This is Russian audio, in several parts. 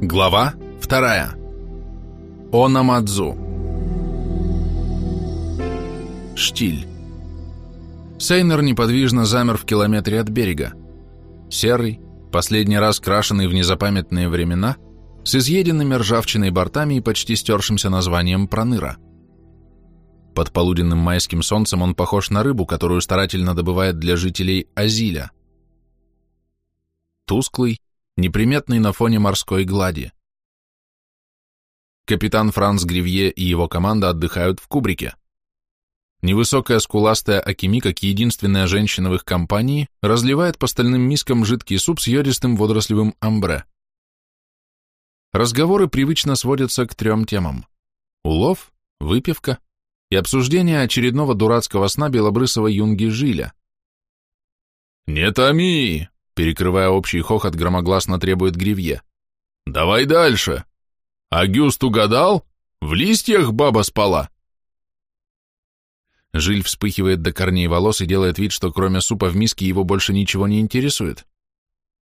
Глава вторая. Онамадзу. Штиль. Сейнер неподвижно замер в километре от берега. Серый, последний раз крашеный в незапамятные времена, с изъеденными ржавчиной бортами и почти стершимся названием Проныра. Под полуденным майским солнцем он похож на рыбу, которую старательно добывает для жителей Азиля. Тусклый, неприметный на фоне морской глади. Капитан Франц Гривье и его команда отдыхают в кубрике. Невысокая скуластая Акими, как единственная женщина в их компании, разливает по стальным мискам жидкий суп с йодистым водорослевым амбре. Разговоры привычно сводятся к трем темам. Улов, выпивка и обсуждение очередного дурацкого сна белобрысого юнги Жиля. «Не томи!» Перекрывая общий хохот, громогласно требует Гривье. «Давай дальше! Агюст угадал? В листьях баба спала!» Жиль вспыхивает до корней волос и делает вид, что кроме супа в миске его больше ничего не интересует.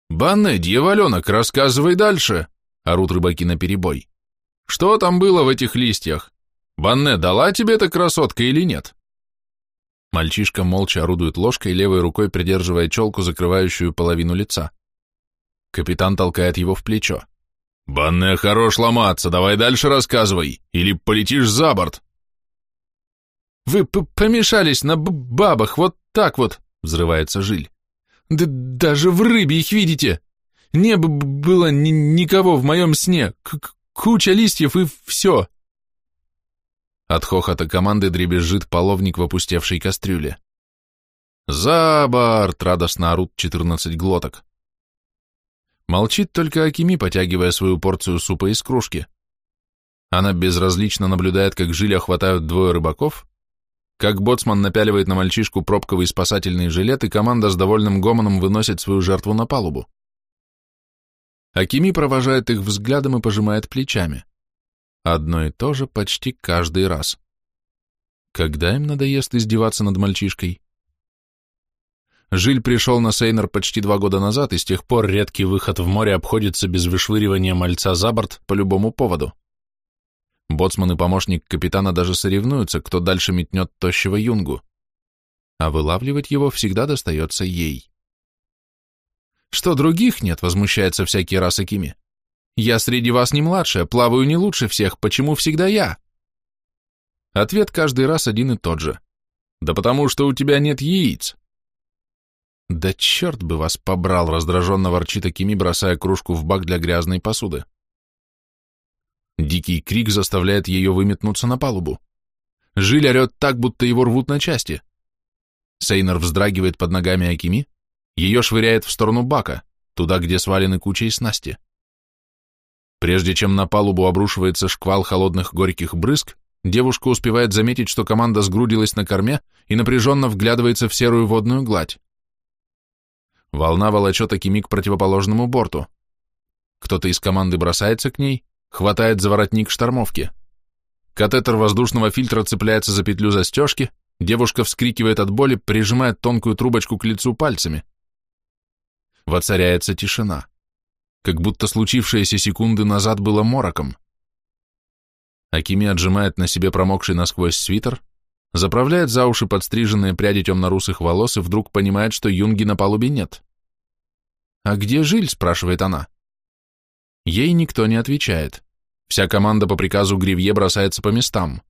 «Банне, дьяволенок, рассказывай дальше!» — орут рыбаки наперебой. «Что там было в этих листьях? Банне, дала тебе эта красотка или нет?» Мальчишка молча орудует ложкой, левой рукой придерживая челку, закрывающую половину лица. Капитан толкает его в плечо. «Банне, хорош ломаться, давай дальше рассказывай, или полетишь за борт!» «Вы помешались на бабах, вот так вот!» — взрывается Жиль. «Да даже в рыбе их видите! Не было ни никого в моем сне, К куча листьев и все!» От хохота команды дребезжит половник в опустевшей кастрюле. «За борт!» — радостно орут четырнадцать глоток. Молчит только Акими, потягивая свою порцию супа из кружки. Она безразлично наблюдает, как жиля хватают двое рыбаков, как боцман напяливает на мальчишку пробковый спасательный жилет, и команда с довольным гомоном выносит свою жертву на палубу. Акими провожает их взглядом и пожимает плечами. Одно и то же почти каждый раз. Когда им надоест издеваться над мальчишкой? Жиль пришел на Сейнер почти два года назад, и с тех пор редкий выход в море обходится без вышвыривания мальца за борт по любому поводу. Боцман и помощник капитана даже соревнуются, кто дальше метнет тощего юнгу. А вылавливать его всегда достается ей. «Что других нет?» — возмущается всякий раз Акими. Я среди вас не младшая, плаваю не лучше всех, почему всегда я? Ответ каждый раз один и тот же. Да потому что у тебя нет яиц. Да черт бы вас побрал, раздраженно ворчит Акими, бросая кружку в бак для грязной посуды. Дикий крик заставляет ее выметнуться на палубу. Жиль орет так, будто его рвут на части. Сейнер вздрагивает под ногами Акими, ее швыряет в сторону бака, туда, где свалены кучей снасти. Прежде чем на палубу обрушивается шквал холодных горьких брызг, девушка успевает заметить, что команда сгрудилась на корме и напряженно вглядывается в серую водную гладь. Волна волочет Акими противоположному борту. Кто-то из команды бросается к ней, хватает за воротник штормовки. Катетер воздушного фильтра цепляется за петлю застежки, девушка вскрикивает от боли, прижимает тонкую трубочку к лицу пальцами. Воцаряется тишина как будто случившееся секунды назад было мороком. Акими отжимает на себе промокший насквозь свитер, заправляет за уши подстриженные пряди темно-русых волос и вдруг понимает, что юнги на палубе нет. «А где Жиль?» – спрашивает она. Ей никто не отвечает. Вся команда по приказу Гривье бросается по местам.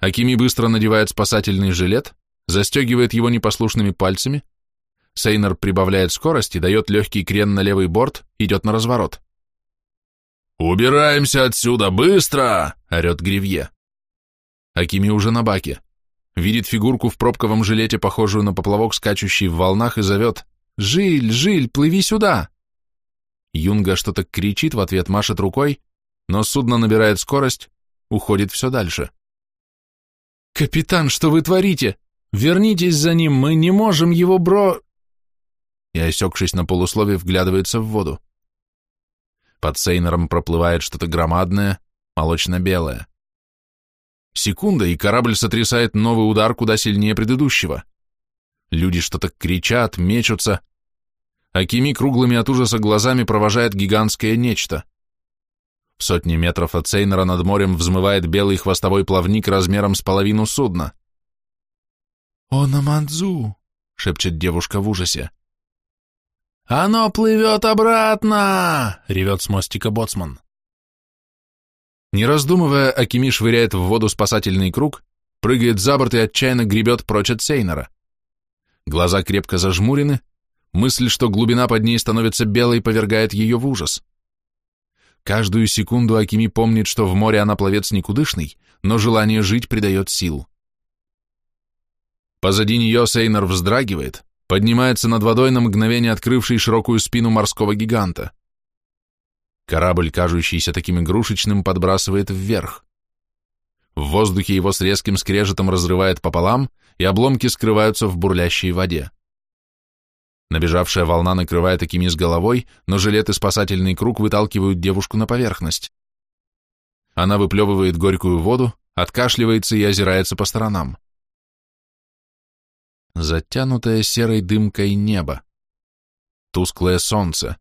Акими быстро надевает спасательный жилет, застегивает его непослушными пальцами, Сейнер прибавляет скорость и дает легкий крен на левый борт, идет на разворот. «Убираемся отсюда, быстро!» — орет Гривье. Акими уже на баке. Видит фигурку в пробковом жилете, похожую на поплавок, скачущий в волнах, и зовет «Жиль, Жиль, плыви сюда!» Юнга что-то кричит в ответ, машет рукой, но судно набирает скорость, уходит все дальше. «Капитан, что вы творите? Вернитесь за ним, мы не можем его бро...» и, осекшись на полуслове, вглядывается в воду. Под Сейнером проплывает что-то громадное, молочно-белое. Секунда, и корабль сотрясает новый удар куда сильнее предыдущего. Люди что-то кричат, мечутся. Акими круглыми от ужаса глазами провожает гигантское нечто. В сотни метров от Сейнера над морем взмывает белый хвостовой плавник размером с половину судна. «О, Намандзу!» — шепчет девушка в ужасе. «Оно плывет обратно!» — ревет с мостика боцман. Не раздумывая, Акими швыряет в воду спасательный круг, прыгает за борт и отчаянно гребет прочь от Сейнера. Глаза крепко зажмурены, мысль, что глубина под ней становится белой, повергает ее в ужас. Каждую секунду Акими помнит, что в море она пловец никудышный, но желание жить придает сил. Позади нее Сейнер вздрагивает, поднимается над водой на мгновение открывший широкую спину морского гиганта. Корабль, кажущийся таким игрушечным, подбрасывает вверх. В воздухе его с резким скрежетом разрывает пополам, и обломки скрываются в бурлящей воде. Набежавшая волна накрывает Акими с головой, но жилет и спасательный круг выталкивают девушку на поверхность. Она выплевывает горькую воду, откашливается и озирается по сторонам затянутое серой дымкой небо, тусклое солнце,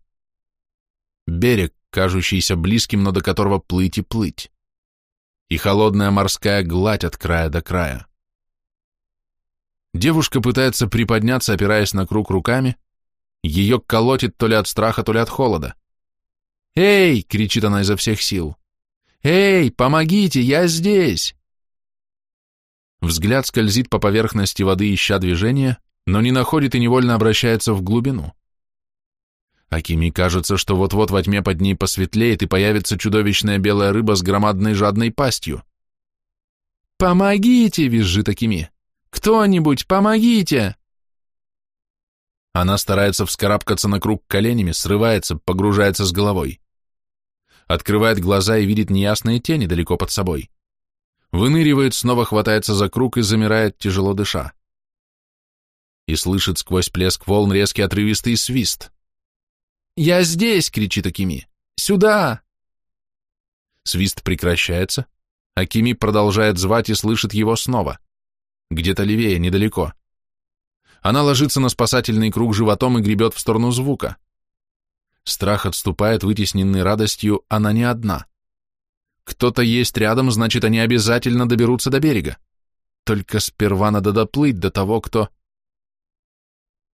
берег, кажущийся близким, но до которого плыть и плыть, и холодная морская гладь от края до края. Девушка пытается приподняться, опираясь на круг руками, ее колотит то ли от страха, то ли от холода. «Эй!» — кричит она изо всех сил. «Эй, помогите, я здесь!» Взгляд скользит по поверхности воды, ища движения, но не находит и невольно обращается в глубину. Акими кажется, что вот-вот во тьме под ней посветлеет и появится чудовищная белая рыба с громадной жадной пастью. «Помогите!» — визжит Акими. «Кто-нибудь, помогите!» Она старается вскарабкаться на круг коленями, срывается, погружается с головой. Открывает глаза и видит неясные тени далеко под собой выныривает, снова хватается за круг и замирает, тяжело дыша. И слышит сквозь плеск волн резкий отрывистый свист. «Я здесь!» — кричит Акими. «Сюда!» Свист прекращается. Акими продолжает звать и слышит его снова. Где-то левее, недалеко. Она ложится на спасательный круг животом и гребет в сторону звука. Страх отступает, вытесненный радостью, она не одна. Кто-то есть рядом, значит, они обязательно доберутся до берега. Только сперва надо доплыть до того, кто...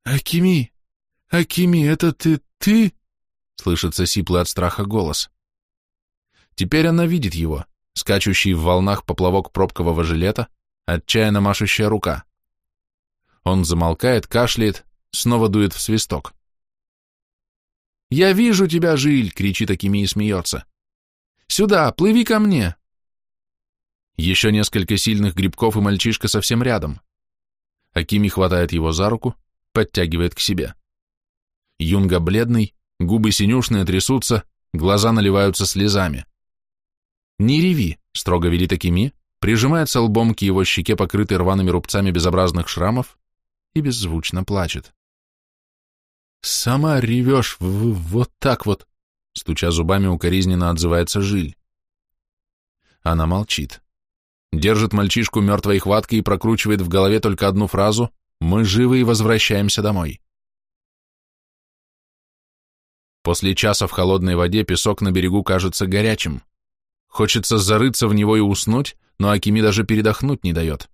«Акими! Акими, это ты... ты?» Слышится сиплый от страха голос. Теперь она видит его, скачущий в волнах поплавок пробкового жилета, отчаянно машущая рука. Он замолкает, кашляет, снова дует в свисток. «Я вижу тебя, Жиль!» — кричит Акими и смеется. Сюда, плыви ко мне!» Еще несколько сильных грибков, и мальчишка совсем рядом. Акими хватает его за руку, подтягивает к себе. Юнга бледный, губы синюшные трясутся, глаза наливаются слезами. «Не реви», — строго велит Акими, прижимается лбом к его щеке, покрытой рваными рубцами безобразных шрамов, и беззвучно плачет. «Сама ревешь в вот так вот», Стуча зубами, укоризненно отзывается Жиль. Она молчит. Держит мальчишку мертвой хваткой и прокручивает в голове только одну фразу «Мы живы и возвращаемся домой». После часа в холодной воде песок на берегу кажется горячим. Хочется зарыться в него и уснуть, но Акими даже передохнуть не дает.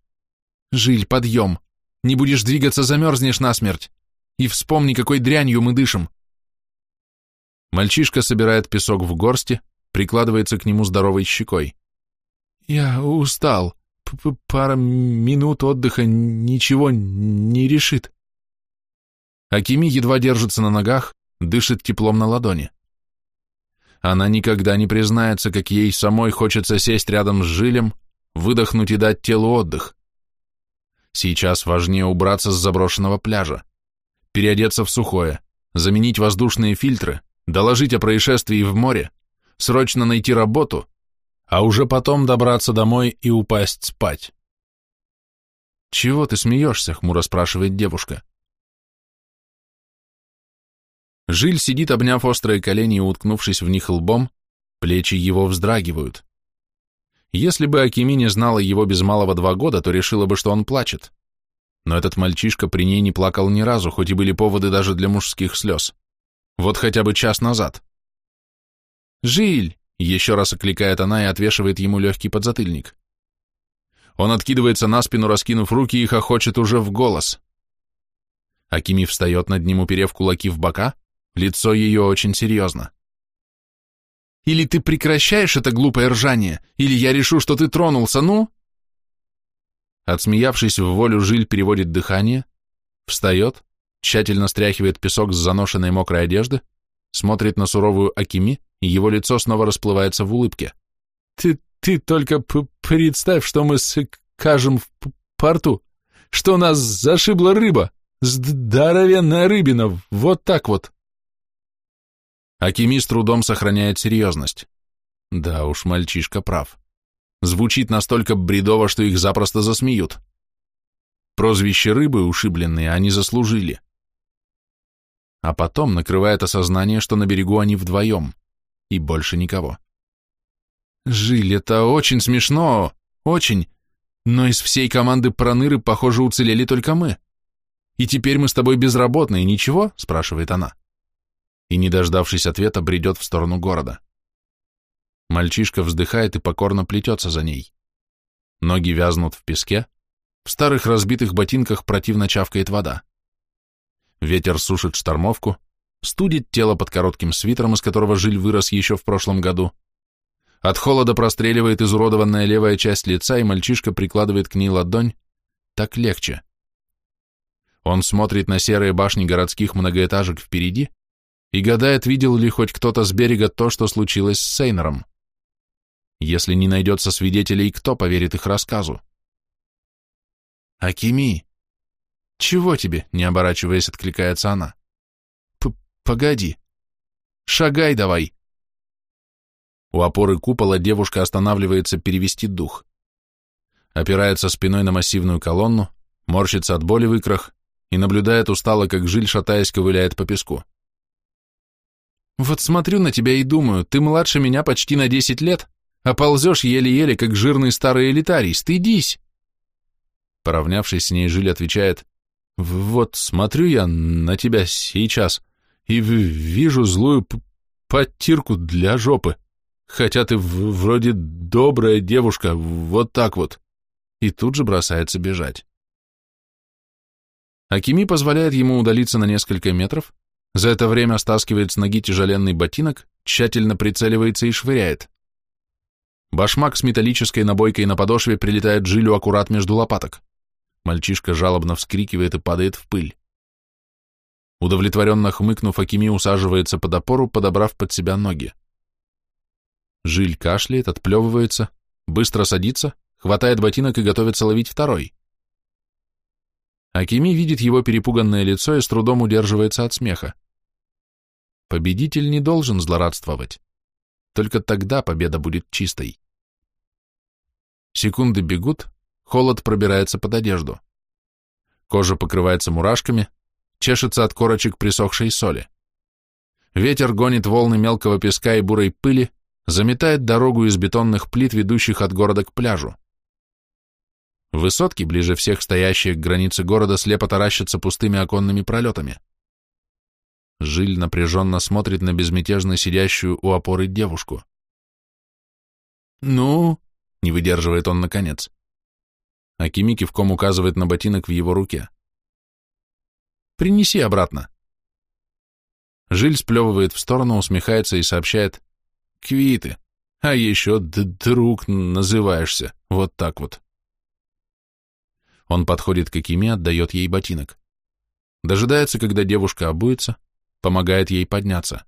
«Жиль, подъем! Не будешь двигаться, замерзнешь насмерть! И вспомни, какой дрянью мы дышим! Мальчишка собирает песок в горсти, прикладывается к нему здоровой щекой. «Я устал. П -п Пара минут отдыха ничего не решит». Акими едва держится на ногах, дышит теплом на ладони. Она никогда не признается, как ей самой хочется сесть рядом с жилем, выдохнуть и дать телу отдых. Сейчас важнее убраться с заброшенного пляжа, переодеться в сухое, заменить воздушные фильтры, доложить о происшествии в море, срочно найти работу, а уже потом добраться домой и упасть спать. «Чего ты смеешься?» — хмуро спрашивает девушка. Жиль сидит, обняв острые колени и уткнувшись в них лбом, плечи его вздрагивают. Если бы Акими не знала его без малого два года, то решила бы, что он плачет. Но этот мальчишка при ней не плакал ни разу, хоть и были поводы даже для мужских слез. Вот хотя бы час назад. «Жиль, еще раз окликает она и отвешивает ему легкий подзатыльник. Он откидывается на спину, раскинув руки и хохочет уже в голос. Акими встает над ним, уперев кулаки в бока, лицо ее очень серьезно. «Или ты прекращаешь это глупое ржание, или я решу, что ты тронулся, ну?» Отсмеявшись в волю, Жиль переводит дыхание, встает, тщательно стряхивает песок с заношенной мокрой одежды, смотрит на суровую Акими, и его лицо снова расплывается в улыбке. «Ты, ты только представь, что мы скажем в порту, что нас зашибла рыба, здоровенная рыбина, вот так вот!» Акими с трудом сохраняет серьезность. Да уж, мальчишка прав. Звучит настолько бредово, что их запросто засмеют. Прозвище рыбы ушибленные они заслужили. А потом накрывает осознание, что на берегу они вдвоем, и больше никого. Жиль, это очень смешно, очень, но из всей команды проныры, похоже, уцелели только мы. И теперь мы с тобой безработные, ничего? спрашивает она. И, не дождавшись ответа, бредет в сторону города. Мальчишка вздыхает и покорно плетется за ней. Ноги вязнут в песке, в старых разбитых ботинках противно чавкает вода. Ветер сушит штормовку, студит тело под коротким свитером, из которого жиль вырос еще в прошлом году. От холода простреливает изуродованная левая часть лица, и мальчишка прикладывает к ней ладонь. Так легче. Он смотрит на серые башни городских многоэтажек впереди и гадает, видел ли хоть кто-то с берега то, что случилось с Сейнером. Если не найдется свидетелей, кто поверит их рассказу? «Акими!» «Чего тебе?» — не оборачиваясь, откликается она. «Погоди! Шагай давай!» У опоры купола девушка останавливается перевести дух. Опирается спиной на массивную колонну, морщится от боли в икрах и наблюдает устало, как жиль, шатаясь, ковыляет по песку. «Вот смотрю на тебя и думаю, ты младше меня почти на десять лет, а ползешь еле-еле, как жирный старый элитарий, стыдись!» Поравнявшись с ней, Жиль отвечает, «Вот смотрю я на тебя сейчас и вижу злую подтирку для жопы, хотя ты вроде добрая девушка, вот так вот». И тут же бросается бежать. Акими позволяет ему удалиться на несколько метров, за это время стаскивает с ноги тяжеленный ботинок, тщательно прицеливается и швыряет. Башмак с металлической набойкой на подошве прилетает жилю аккурат между лопаток. Мальчишка жалобно вскрикивает и падает в пыль. Удовлетворенно хмыкнув, Акими усаживается под опору, подобрав под себя ноги. Жиль кашляет, отплевывается, быстро садится, хватает ботинок и готовится ловить второй. Акими видит его перепуганное лицо и с трудом удерживается от смеха. Победитель не должен злорадствовать. Только тогда победа будет чистой. Секунды бегут, холод пробирается под одежду. Кожа покрывается мурашками, чешется от корочек присохшей соли. Ветер гонит волны мелкого песка и бурой пыли, заметает дорогу из бетонных плит, ведущих от города к пляжу. Высотки, ближе всех стоящие к границе города, слепо таращатся пустыми оконными пролетами. Жиль напряженно смотрит на безмятежно сидящую у опоры девушку. «Ну?» — не выдерживает он наконец. Акими кивком указывает на ботинок в его руке. «Принеси обратно». Жиль сплевывает в сторону, усмехается и сообщает «Квиты, а еще друг называешься, вот так вот». Он подходит к Акиме, отдает ей ботинок. Дожидается, когда девушка обуется, помогает ей подняться.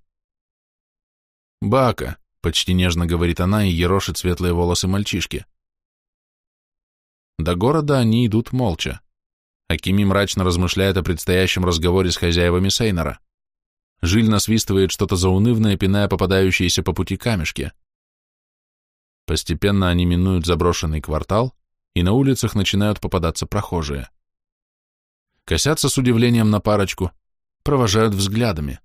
«Бака», — почти нежно говорит она и ерошит светлые волосы мальчишки. До города они идут молча. Акими мрачно размышляет о предстоящем разговоре с хозяевами Сейнера. Жиль насвистывает что-то заунывное, пиная попадающиеся по пути камешки. Постепенно они минуют заброшенный квартал, и на улицах начинают попадаться прохожие. Косятся с удивлением на парочку, провожают взглядами.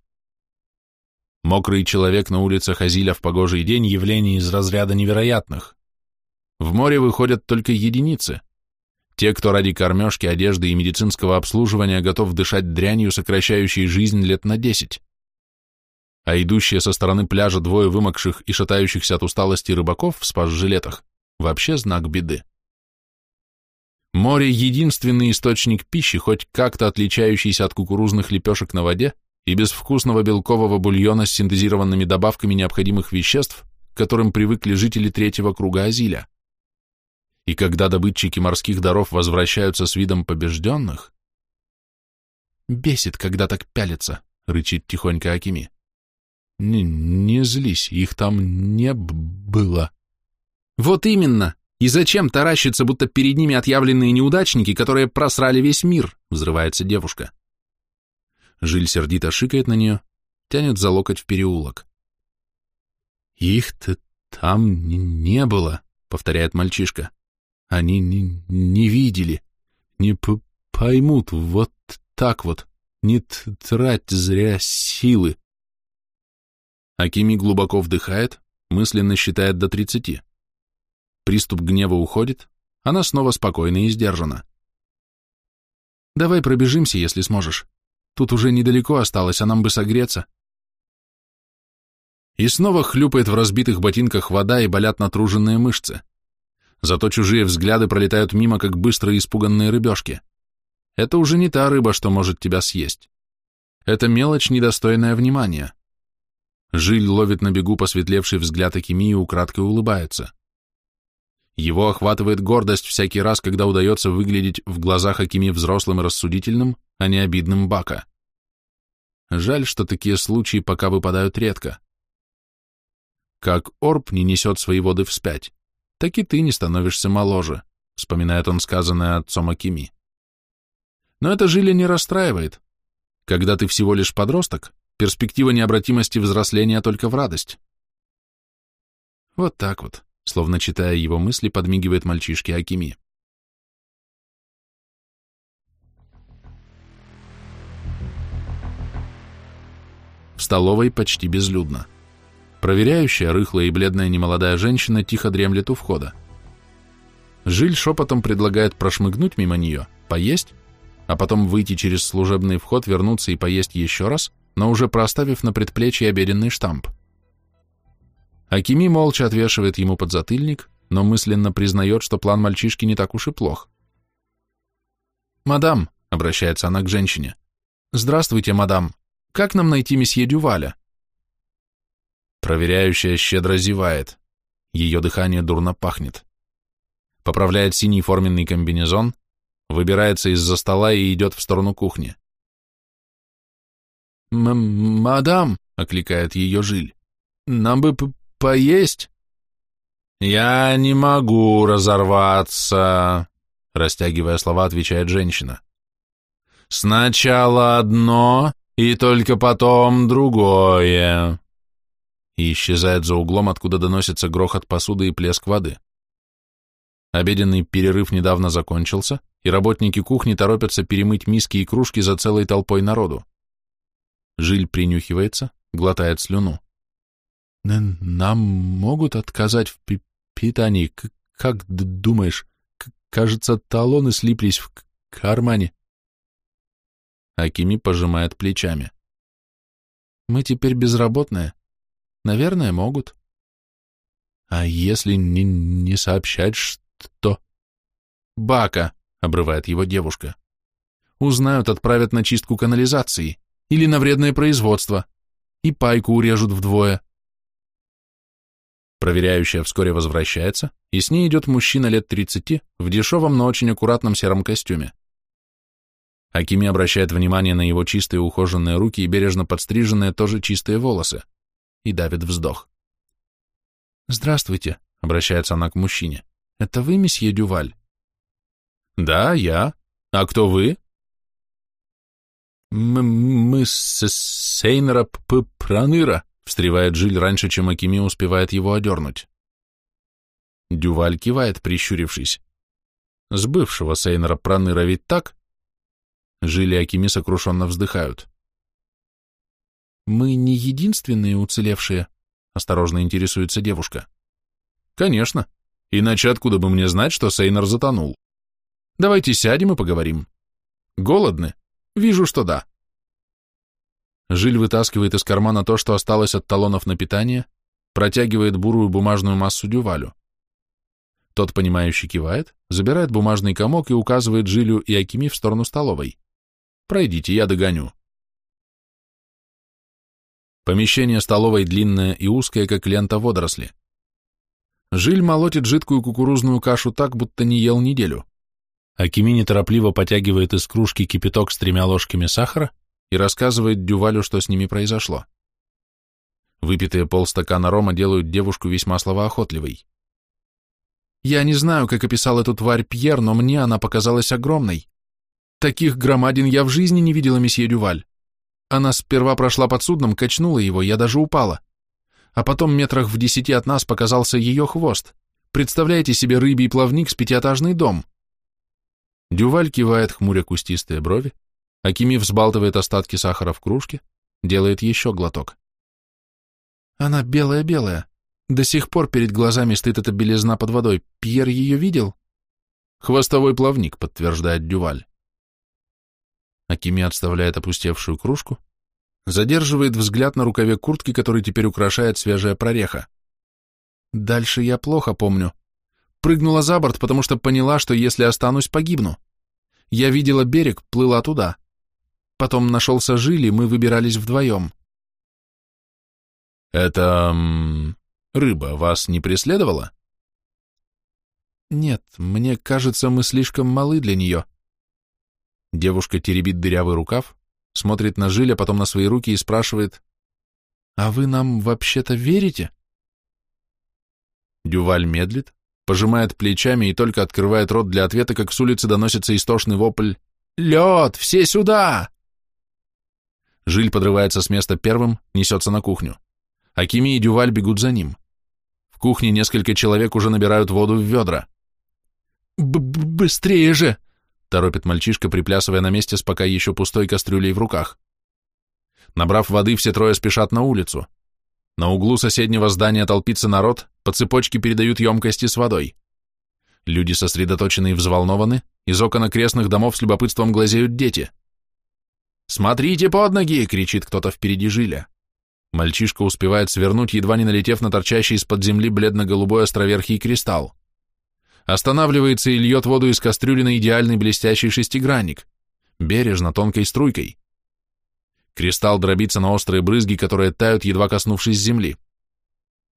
Мокрый человек на улицах Азиля в погожий день – явление из разряда невероятных. В море выходят только единицы. Те, кто ради кормежки, одежды и медицинского обслуживания готов дышать дрянью, сокращающей жизнь лет на десять. а идущие со стороны пляжа двое вымокших и шатающихся от усталости рыбаков в спас-жилетах вообще знак беды. Море — единственный источник пищи, хоть как-то отличающийся от кукурузных лепешек на воде и безвкусного белкового бульона с синтезированными добавками необходимых веществ, к которым привыкли жители третьего круга Азиля. И когда добытчики морских даров возвращаются с видом побежденных... «Бесит, когда так пялится», — рычит тихонько Акими. «Не, не злись, их там не было». «Вот именно!» И зачем таращиться, будто перед ними отъявленные неудачники, которые просрали весь мир? Взрывается девушка. Жиль сердито шикает на нее, тянет за локоть в переулок. «Их-то там не было», — повторяет мальчишка. «Они не, не видели, не поймут, вот так вот, не трать зря силы». Акими глубоко вдыхает, мысленно считает до тридцати. Приступ гнева уходит, она снова спокойна и сдержана. «Давай пробежимся, если сможешь. Тут уже недалеко осталось, а нам бы согреться». И снова хлюпает в разбитых ботинках вода и болят натруженные мышцы. Зато чужие взгляды пролетают мимо, как быстрые испуганные рыбешки. Это уже не та рыба, что может тебя съесть. Это мелочь, недостойная внимания. Жиль ловит на бегу посветлевший взгляд Акими и украдкой улыбается. Его охватывает гордость всякий раз, когда удается выглядеть в глазах Акими взрослым и рассудительным, а не обидным Бака. Жаль, что такие случаи пока выпадают редко. Как орб не несет свои воды вспять, так и ты не становишься моложе, вспоминает он сказанное отцом Акими. Но это Жиля не расстраивает. Когда ты всего лишь подросток, перспектива необратимости взросления только в радость. Вот так вот словно читая его мысли, подмигивает мальчишке Акими. В столовой почти безлюдно. Проверяющая, рыхлая и бледная немолодая женщина тихо дремлет у входа. Жиль шепотом предлагает прошмыгнуть мимо нее, поесть, а потом выйти через служебный вход, вернуться и поесть еще раз, но уже проставив на предплечье обеденный штамп. Акими молча отвешивает ему подзатыльник, но мысленно признает, что план мальчишки не так уж и плох. «Мадам», — обращается она к женщине, — «здравствуйте, мадам, как нам найти месье Дюваля?» Проверяющая щедро зевает. Ее дыхание дурно пахнет. Поправляет синий форменный комбинезон, выбирается из-за стола и идет в сторону кухни. «Мадам», — окликает ее Жиль, — «нам бы поесть?» «Я не могу разорваться», — растягивая слова, отвечает женщина. «Сначала одно, и только потом другое». И исчезает за углом, откуда доносится грохот посуды и плеск воды. Обеденный перерыв недавно закончился, и работники кухни торопятся перемыть миски и кружки за целой толпой народу. Жиль принюхивается, глотает слюну. Нам могут отказать в питании. Как думаешь? Кажется, талоны слиплись в кармане. Акими пожимает плечами. Мы теперь безработные. Наверное, могут. А если не, не сообщать, что... Бака, обрывает его девушка. Узнают, отправят на чистку канализации или на вредное производство. И пайку урежут вдвое. Проверяющая вскоре возвращается, и с ней идет мужчина лет 30 в дешевом, но очень аккуратном сером костюме. Акими обращает внимание на его чистые ухоженные руки и бережно подстриженные тоже чистые волосы и давит вздох. «Здравствуйте», — обращается она к мужчине. «Это вы, месье Дюваль?» «Да, я. А кто вы?» «Мы, мы с Сейнера Праныра», Встревает Жиль раньше, чем Акими успевает его одернуть. Дюваль кивает, прищурившись. С бывшего Сейнера Проныра ведь так? Жиль и Акими сокрушенно вздыхают. «Мы не единственные уцелевшие?» — осторожно интересуется девушка. «Конечно. Иначе откуда бы мне знать, что Сейнер затонул? Давайте сядем и поговорим. Голодны? Вижу, что да. Жиль вытаскивает из кармана то, что осталось от талонов на питание, протягивает бурую бумажную массу Дювалю. Тот, понимающий, кивает, забирает бумажный комок и указывает Жилю и Акими в сторону столовой. «Пройдите, я догоню». Помещение столовой длинное и узкое, как лента водоросли. Жиль молотит жидкую кукурузную кашу так, будто не ел неделю. Акими неторопливо потягивает из кружки кипяток с тремя ложками сахара и рассказывает Дювалю, что с ними произошло. Выпитые полстакана рома делают девушку весьма словоохотливой. Я не знаю, как описал эту тварь Пьер, но мне она показалась огромной. Таких громадин я в жизни не видела, месье Дюваль. Она сперва прошла под судном, качнула его, я даже упала. А потом метрах в десяти от нас показался ее хвост. Представляете себе рыбий плавник с пятиэтажный дом? Дюваль кивает, хмуря кустистые брови, Акими взбалтывает остатки сахара в кружке, делает еще глоток. Она белая-белая. До сих пор перед глазами стоит эта белизна под водой. Пьер ее видел? Хвостовой плавник, подтверждает Дюваль. Акими отставляет опустевшую кружку, задерживает взгляд на рукаве куртки, который теперь украшает свежая прореха. Дальше я плохо помню. Прыгнула за борт, потому что поняла, что если останусь, погибну. Я видела берег, плыла туда. Потом нашелся Жили, мы выбирались вдвоем. «Это... рыба вас не преследовала?» «Нет, мне кажется, мы слишком малы для нее». Девушка теребит дырявый рукав, смотрит на Жиля, потом на свои руки и спрашивает, «А вы нам вообще-то верите?» Дюваль медлит, пожимает плечами и только открывает рот для ответа, как с улицы доносится истошный вопль «Лед! Все сюда!» Жиль подрывается с места первым, несется на кухню. Акими и Дюваль бегут за ним. В кухне несколько человек уже набирают воду в ведра. Б -б «Быстрее же!» — торопит мальчишка, приплясывая на месте с пока еще пустой кастрюлей в руках. Набрав воды, все трое спешат на улицу. На углу соседнего здания толпится народ, по цепочке передают емкости с водой. Люди сосредоточены и взволнованы, из окон окрестных домов с любопытством глазеют дети. «Смотрите под ноги!» — кричит кто-то впереди жиля. Мальчишка успевает свернуть, едва не налетев на торчащий из-под земли бледно-голубой островерхий кристалл. Останавливается и льет воду из кастрюли на идеальный блестящий шестигранник, бережно, тонкой струйкой. Кристалл дробится на острые брызги, которые тают, едва коснувшись земли.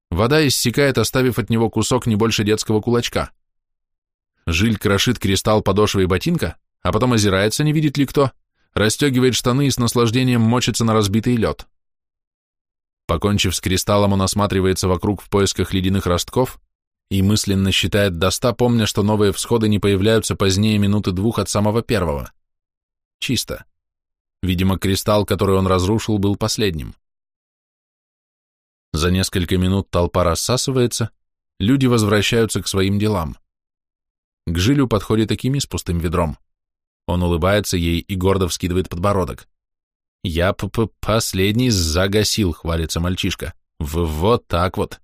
Вода иссякает, оставив от него кусок не больше детского кулачка. Жиль крошит кристалл подошвой ботинка, а потом озирается, не видит ли кто, расстегивает штаны и с наслаждением мочится на разбитый лед. Покончив с кристаллом, он осматривается вокруг в поисках ледяных ростков и мысленно считает до ста, помня, что новые всходы не появляются позднее минуты двух от самого первого. Чисто. Видимо, кристалл, который он разрушил, был последним. За несколько минут толпа рассасывается, люди возвращаются к своим делам. К Жилю подходит Акими с пустым ведром. Он улыбается ей и гордо вскидывает подбородок. «Я п -п последний загасил», — хвалится мальчишка. В «Вот так вот».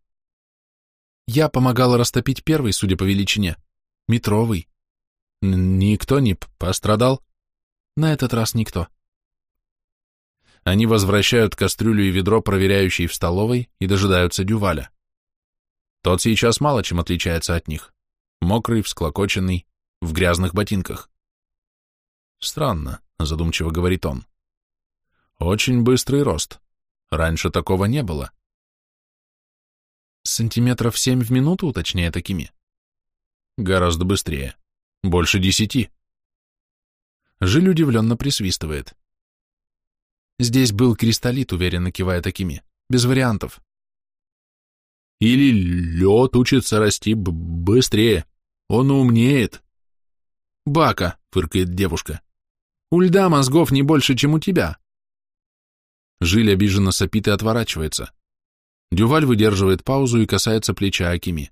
Я помогала растопить первый, судя по величине. Метровый. Никто не пострадал? На этот раз никто. Они возвращают кастрюлю и ведро, проверяющие в столовой, и дожидаются Дюваля. Тот сейчас мало чем отличается от них. Мокрый, всклокоченный, в грязных ботинках. Странно, задумчиво говорит он. Очень быстрый рост. Раньше такого не было. Сантиметров семь в минуту, уточняет Акими. Гораздо быстрее. Больше десяти. Жиль удивленно присвистывает. Здесь был кристаллит, уверенно кивает Акими. Без вариантов. Или лед учится расти быстрее. Он умнеет. Бака, фыркает девушка. У льда мозгов не больше, чем у тебя. Жиль обиженно сопит и отворачивается. Дюваль выдерживает паузу и касается плеча Акими.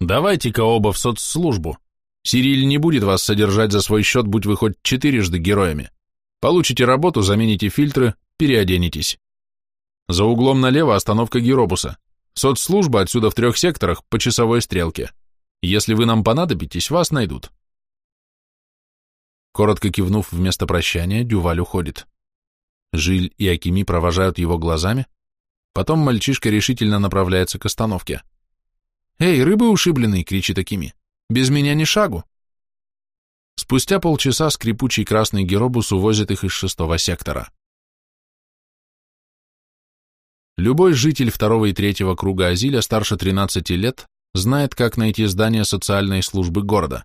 «Давайте-ка оба в соцслужбу. Сириль не будет вас содержать за свой счет, будь вы хоть четырежды героями. Получите работу, замените фильтры, переоденетесь. За углом налево остановка Геробуса. Соцслужба отсюда в трех секторах по часовой стрелке. Если вы нам понадобитесь, вас найдут». Коротко кивнув вместо прощания, Дюваль уходит. Жиль и Акими провожают его глазами, потом мальчишка решительно направляется к остановке. «Эй, рыбы ушибленный!» — кричит Акими. «Без меня ни шагу!» Спустя полчаса скрипучий красный геробус увозит их из шестого сектора. Любой житель второго и третьего круга Азиля старше 13 лет знает, как найти здание социальной службы города.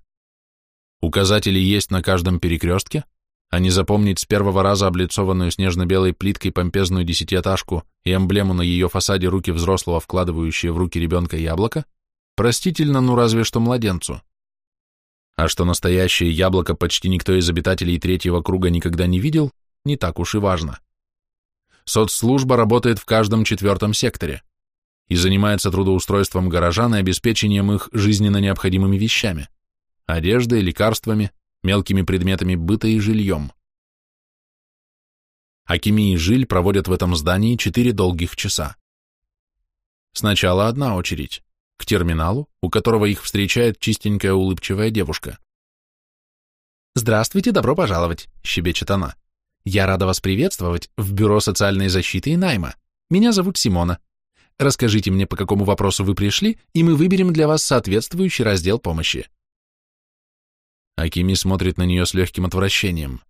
Указатели есть на каждом перекрестке, а не запомнить с первого раза облицованную снежно-белой плиткой помпезную десятиэтажку и эмблему на ее фасаде руки взрослого, вкладывающие в руки ребенка яблоко, простительно, ну разве что младенцу. А что настоящее яблоко почти никто из обитателей третьего круга никогда не видел, не так уж и важно. Соцслужба работает в каждом четвертом секторе и занимается трудоустройством горожан и обеспечением их жизненно необходимыми вещами – одеждой, лекарствами, мелкими предметами быта и жильем. Акими и Жиль проводят в этом здании четыре долгих часа. Сначала одна очередь к терминалу, у которого их встречает чистенькая улыбчивая девушка. «Здравствуйте, добро пожаловать», — щебечет она. «Я рада вас приветствовать в Бюро социальной защиты и найма. Меня зовут Симона. Расскажите мне, по какому вопросу вы пришли, и мы выберем для вас соответствующий раздел помощи». Акими смотрит на нее с легким отвращением.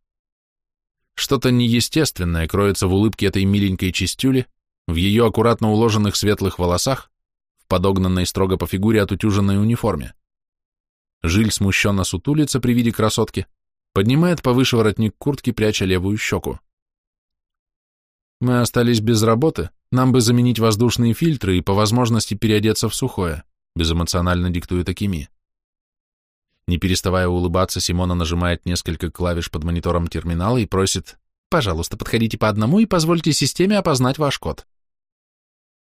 Что-то неестественное кроется в улыбке этой миленькой чистюли, в ее аккуратно уложенных светлых волосах, подогнанной строго по фигуре отутюженной униформе. Жиль смущенно сутулится при виде красотки, поднимает повыше воротник куртки, пряча левую щеку. «Мы остались без работы, нам бы заменить воздушные фильтры и по возможности переодеться в сухое», безэмоционально диктует Акими. Не переставая улыбаться, Симона нажимает несколько клавиш под монитором терминала и просит «Пожалуйста, подходите по одному и позвольте системе опознать ваш код».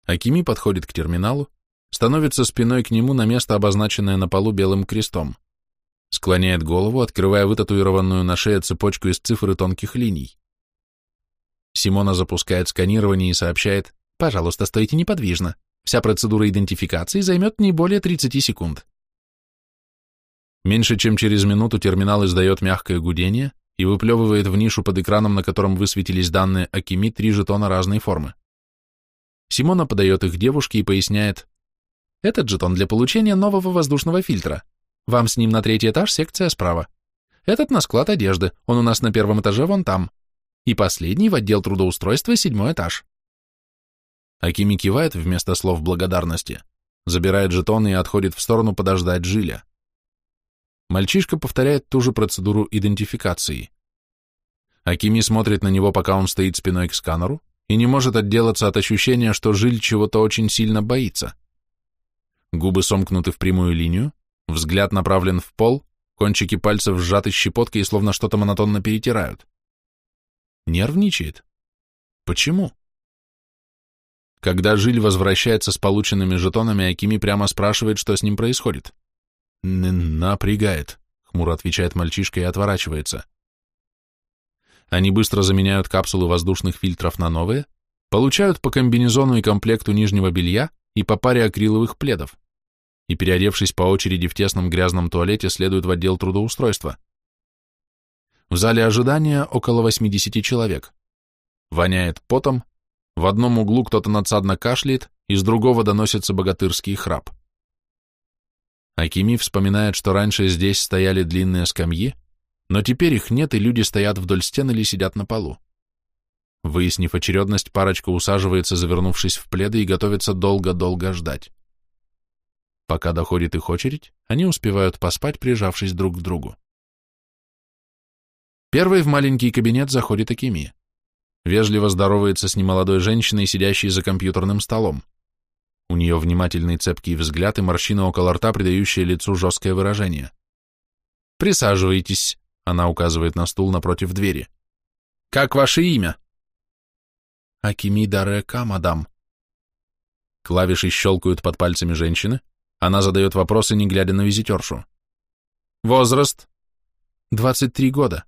Акими подходит к терминалу, становится спиной к нему на место, обозначенное на полу белым крестом. Склоняет голову, открывая вытатуированную на шее цепочку из цифр и тонких линий. Симона запускает сканирование и сообщает, «Пожалуйста, стойте неподвижно. Вся процедура идентификации займет не более 30 секунд». Меньше чем через минуту терминал издает мягкое гудение и выплевывает в нишу под экраном, на котором высветились данные Акими, три жетона разной формы. Симона подает их девушке и поясняет, этот жетон для получения нового воздушного фильтра. Вам с ним на третий этаж, секция справа. Этот на склад одежды, он у нас на первом этаже вон там. И последний в отдел трудоустройства, седьмой этаж. Акими кивает вместо слов благодарности, забирает жетон и отходит в сторону подождать Жиля. Мальчишка повторяет ту же процедуру идентификации. Акими смотрит на него, пока он стоит спиной к сканеру, и не может отделаться от ощущения, что Жиль чего-то очень сильно боится. Губы сомкнуты в прямую линию, взгляд направлен в пол, кончики пальцев сжаты щепоткой и словно что-то монотонно перетирают. Нервничает. Почему? Когда Жиль возвращается с полученными жетонами, Акими прямо спрашивает, что с ним происходит. «Напрягает», — хмуро отвечает мальчишка и отворачивается. Они быстро заменяют капсулы воздушных фильтров на новые, получают по комбинезону и комплекту нижнего белья и по паре акриловых пледов и, переодевшись по очереди в тесном грязном туалете, следуют в отдел трудоустройства. В зале ожидания около 80 человек. Воняет потом, в одном углу кто-то надсадно кашляет, из другого доносится богатырский храп. Акими вспоминает, что раньше здесь стояли длинные скамьи, но теперь их нет, и люди стоят вдоль стен или сидят на полу. Выяснив очередность, парочка усаживается, завернувшись в пледы, и готовится долго-долго ждать. Пока доходит их очередь, они успевают поспать, прижавшись друг к другу. Первый в маленький кабинет заходит Акими. Вежливо здоровается с немолодой женщиной, сидящей за компьютерным столом. У нее внимательный цепкий взгляд и морщина около рта, придающая лицу жесткое выражение. «Присаживайтесь», — она указывает на стул напротив двери. «Как ваше имя?» «Акими Дарека, мадам». Клавиши щелкают под пальцами женщины, она задает вопросы, не глядя на визитершу. Возраст? 23 года.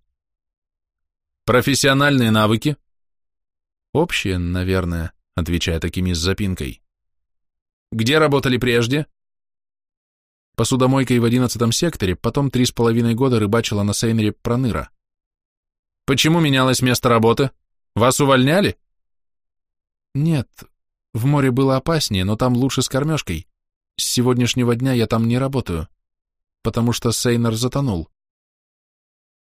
Профессиональные навыки? Общие, наверное, отвечает Акими с запинкой. Где работали прежде? Посудомойкой в одиннадцатом секторе, потом три с половиной года рыбачила на сейнере Проныра. Почему менялось место работы? Вас увольняли? Нет, в море было опаснее, но там лучше с кормежкой. С сегодняшнего дня я там не работаю, потому что Сейнер затонул.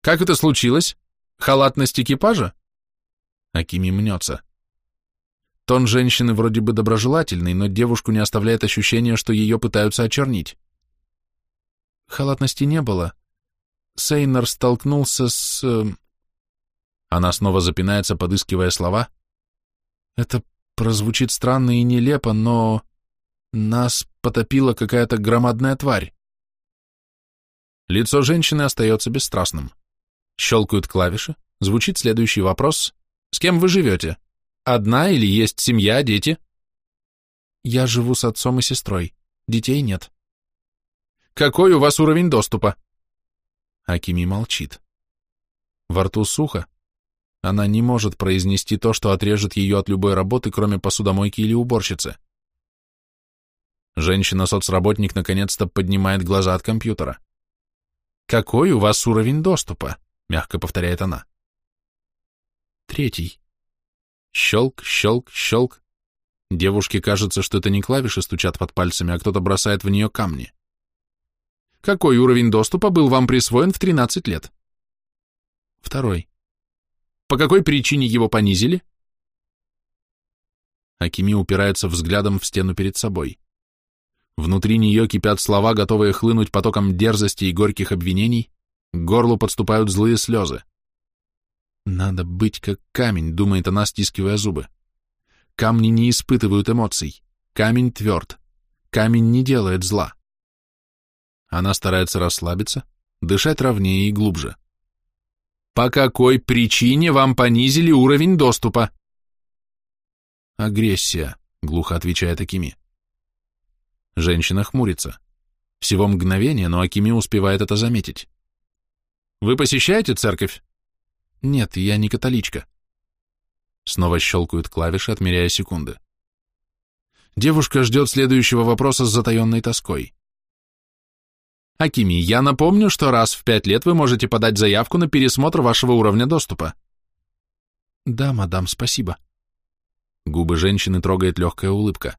Как это случилось? Халатность экипажа? Акими мнется. Тон женщины вроде бы доброжелательный, но девушку не оставляет ощущение, что ее пытаются очернить. Халатности не было. Сейнер столкнулся с... Э, Она снова запинается, подыскивая слова. Это прозвучит странно и нелепо, но... Нас потопила какая-то громадная тварь. Лицо женщины остается бесстрастным. Щелкают клавиши, звучит следующий вопрос. «С кем вы живете? Одна или есть семья, дети?» «Я живу с отцом и сестрой. Детей нет». «Какой у вас уровень доступа?» Акими молчит. Во рту сухо. Она не может произнести то, что отрежет ее от любой работы, кроме посудомойки или уборщицы. Женщина-соцработник наконец-то поднимает глаза от компьютера. «Какой у вас уровень доступа?» — мягко повторяет она. «Третий». Щелк, щелк, щелк. Девушке кажется, что это не клавиши стучат под пальцами, а кто-то бросает в нее камни. Какой уровень доступа был вам присвоен в 13 лет? Второй. По какой причине его понизили? Акими упирается взглядом в стену перед собой. Внутри нее кипят слова, готовые хлынуть потоком дерзости и горьких обвинений, к горлу подступают злые слезы. «Надо быть как камень», — думает она, стискивая зубы. «Камни не испытывают эмоций. Камень тверд. Камень не делает зла». Она старается расслабиться, дышать ровнее и глубже. «По какой причине вам понизили уровень доступа?» «Агрессия», — глухо отвечает Акими. Женщина хмурится. Всего мгновение, но Акими успевает это заметить. «Вы посещаете церковь?» «Нет, я не католичка». Снова щелкают клавиши, отмеряя секунды. Девушка ждет следующего вопроса с затаенной тоской. «Акими, я напомню, что раз в пять лет вы можете подать заявку на пересмотр вашего уровня доступа». «Да, мадам, спасибо». Губы женщины трогает легкая улыбка.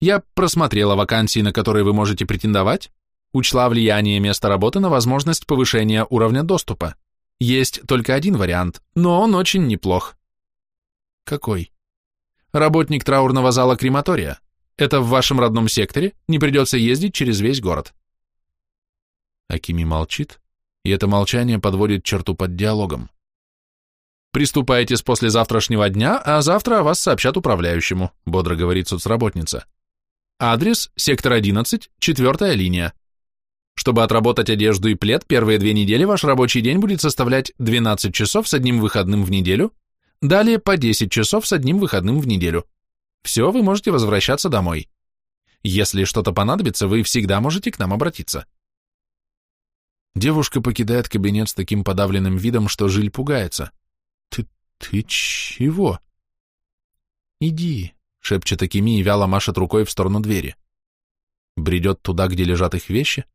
Я просмотрела вакансии, на которые вы можете претендовать, учла влияние места работы на возможность повышения уровня доступа. Есть только один вариант, но он очень неплох. Какой? Работник траурного зала крематория. Это в вашем родном секторе, не придется ездить через весь город. Акими молчит, и это молчание подводит черту под диалогом. «Приступайте с послезавтрашнего дня, а завтра о вас сообщат управляющему», бодро говорит соцработница. Адрес – сектор 11, четвертая линия. Чтобы отработать одежду и плед, первые две недели ваш рабочий день будет составлять 12 часов с одним выходным в неделю, далее по 10 часов с одним выходным в неделю. Все, вы можете возвращаться домой. Если что-то понадобится, вы всегда можете к нам обратиться. Девушка покидает кабинет с таким подавленным видом, что Жиль пугается. «Ты... ты чего?» «Иди», шепчет Акими и вяло машет рукой в сторону двери. Бредет туда, где лежат их вещи,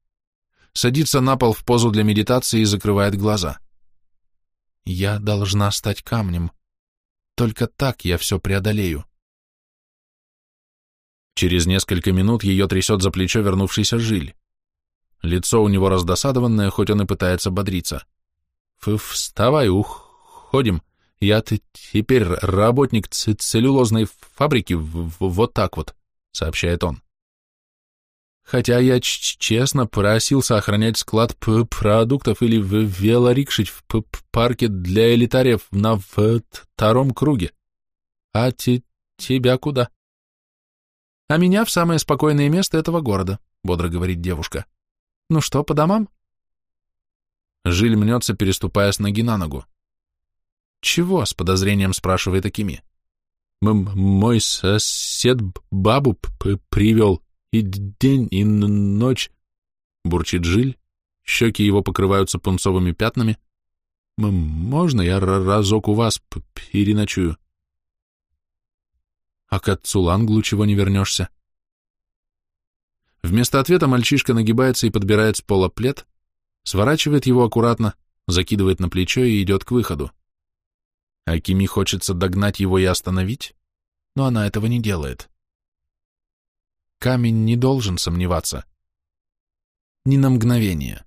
садится на пол в позу для медитации и закрывает глаза. Я должна стать камнем. Только так я все преодолею. Через несколько минут ее трясет за плечо вернувшийся Жиль. Лицо у него раздосадованное, хоть он и пытается бодриться. «Ф «Вставай, уходим. Я ты теперь работник целлюлозной фабрики, вот так вот, сообщает он. Хотя я честно просился охранять склад продуктов или в велорикшить в парке для элитариев на втором круге. А те тебя куда? А меня в самое спокойное место этого города, бодро говорит девушка. Ну что, по домам? Жиль мнется, переступая с ноги на ногу. «Чего?» — с подозрением спрашивает Акими. «Мой сосед бабу привел, и день, и ночь...» — бурчит Жиль, щеки его покрываются пунцовыми пятнами. «Можно я разок у вас переночую?» «А к отцу Ланглу чего не вернешься?» Вместо ответа мальчишка нагибается и подбирает с пола плед, сворачивает его аккуратно, закидывает на плечо и идет к выходу. Акими хочется догнать его и остановить, но она этого не делает. Камень не должен сомневаться. Ни на мгновение.